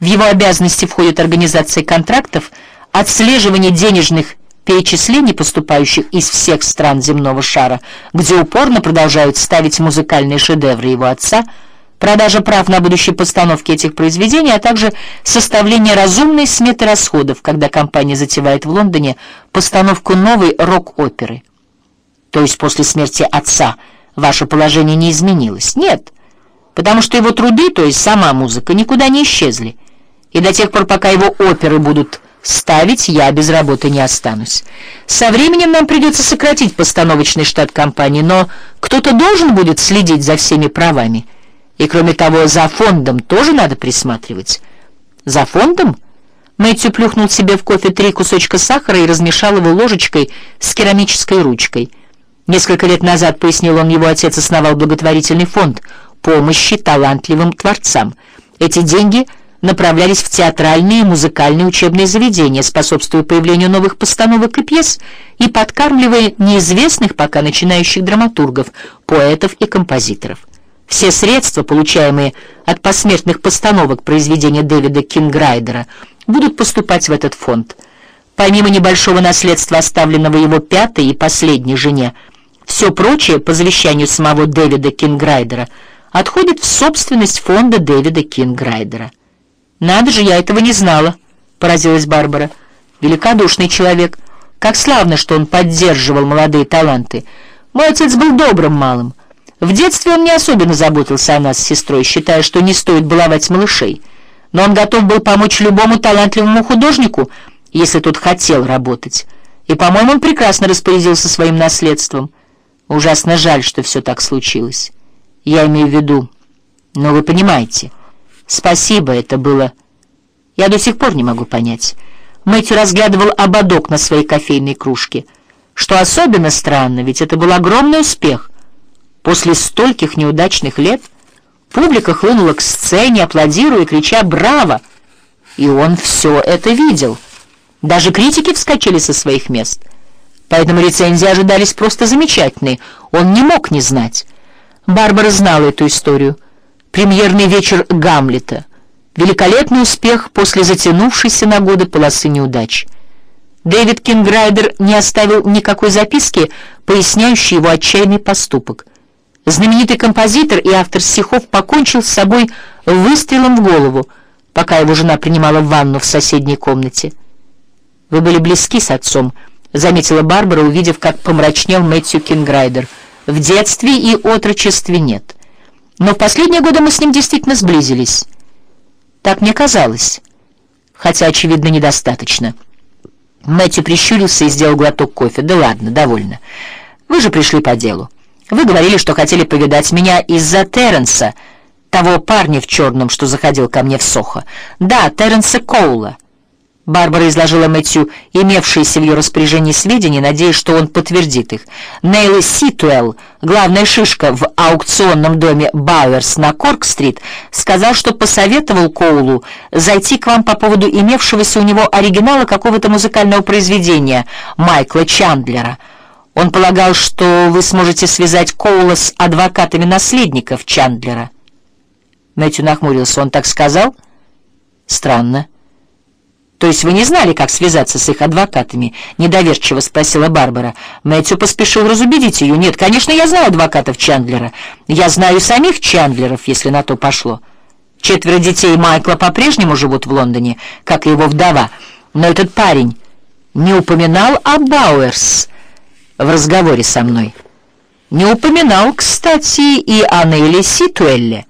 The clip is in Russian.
В его обязанности входит организация контрактов, отслеживание денежных перечислений, поступающих из всех стран земного шара, где упорно продолжают ставить музыкальные шедевры его отца, продажа прав на будущие постановки этих произведений, а также составление разумной сметы расходов, когда компания затевает в Лондоне постановку новой рок-оперы. То есть после смерти отца ваше положение не изменилось? Нет, потому что его труды, то есть сама музыка, никуда не исчезли. И до тех пор, пока его оперы будут ставить, я без работы не останусь. Со временем нам придется сократить постановочный штат компании, но кто-то должен будет следить за всеми правами. И кроме того, за фондом тоже надо присматривать. За фондом? Мэтью плюхнул себе в кофе три кусочка сахара и размешал его ложечкой с керамической ручкой. Несколько лет назад, пояснил он, его отец основал благотворительный фонд помощи талантливым творцам. Эти деньги направлялись в театральные и музыкальные учебные заведения, способствуя появлению новых постановок и пьес и подкармливая неизвестных пока начинающих драматургов, поэтов и композиторов. Все средства, получаемые от посмертных постановок произведений Дэвида Кинграйдера, будут поступать в этот фонд. Помимо небольшого наследства, оставленного его пятой и последней жене, все прочее, по завещанию самого Дэвида Кинграйдера, отходит в собственность фонда Дэвида Кинграйдера. «Надо же, я этого не знала», — поразилась Барбара. «Великодушный человек. Как славно, что он поддерживал молодые таланты. Мой отец был добрым малым. В детстве он не особенно заботился о нас с сестрой, считая, что не стоит баловать малышей. Но он готов был помочь любому талантливому художнику, если тот хотел работать. И, по-моему, он прекрасно распорядился своим наследством. Ужасно жаль, что все так случилось. Я имею в виду... Но вы понимаете... Спасибо, это было... Я до сих пор не могу понять. Мэтью разглядывал ободок на своей кофейной кружке. Что особенно странно, ведь это был огромный успех. После стольких неудачных лет публика хлынула к сцене, аплодируя, крича «Браво!». И он все это видел. Даже критики вскочили со своих мест. Поэтому рецензии ожидались просто замечательные. Он не мог не знать. Барбара знала эту историю. Премьерный вечер Гамлета. Великолепный успех после затянувшейся на годы полосы неудач. Дэвид Кинграйдер не оставил никакой записки, поясняющей его отчаянный поступок. Знаменитый композитор и автор стихов покончил с собой выстрелом в голову, пока его жена принимала ванну в соседней комнате. «Вы были близки с отцом», — заметила Барбара, увидев, как помрачнел Мэтью Кинграйдер. «В детстве и отрочестве нет». Но в последние годы мы с ним действительно сблизились. Так мне казалось, хотя, очевидно, недостаточно. Мэтью прищурился и сделал глоток кофе. «Да ладно, довольно. Вы же пришли по делу. Вы говорили, что хотели повидать меня из-за Терренса, того парня в черном, что заходил ко мне в Сохо. Да, Терренса Коула». Барбара изложила Мэтью имевшиеся в ее распоряжении сведения, надеясь, что он подтвердит их. Нейл Ситуэлл, главная шишка в аукционном доме Бауэрс на Корк-стрит, сказал, что посоветовал Коулу зайти к вам по поводу имевшегося у него оригинала какого-то музыкального произведения Майкла Чандлера. Он полагал, что вы сможете связать Коула с адвокатами наследников Чандлера. Мэтью нахмурился. Он так сказал? Странно. «То есть вы не знали, как связаться с их адвокатами?» — недоверчиво спросила Барбара. Мэтью поспешил разубедить ее. «Нет, конечно, я знаю адвокатов Чандлера. Я знаю самих Чандлеров, если на то пошло. Четверо детей Майкла по-прежнему живут в Лондоне, как и его вдова. Но этот парень не упоминал о Бауэрс в разговоре со мной. Не упоминал, кстати, и о Нейле Ситуэлле.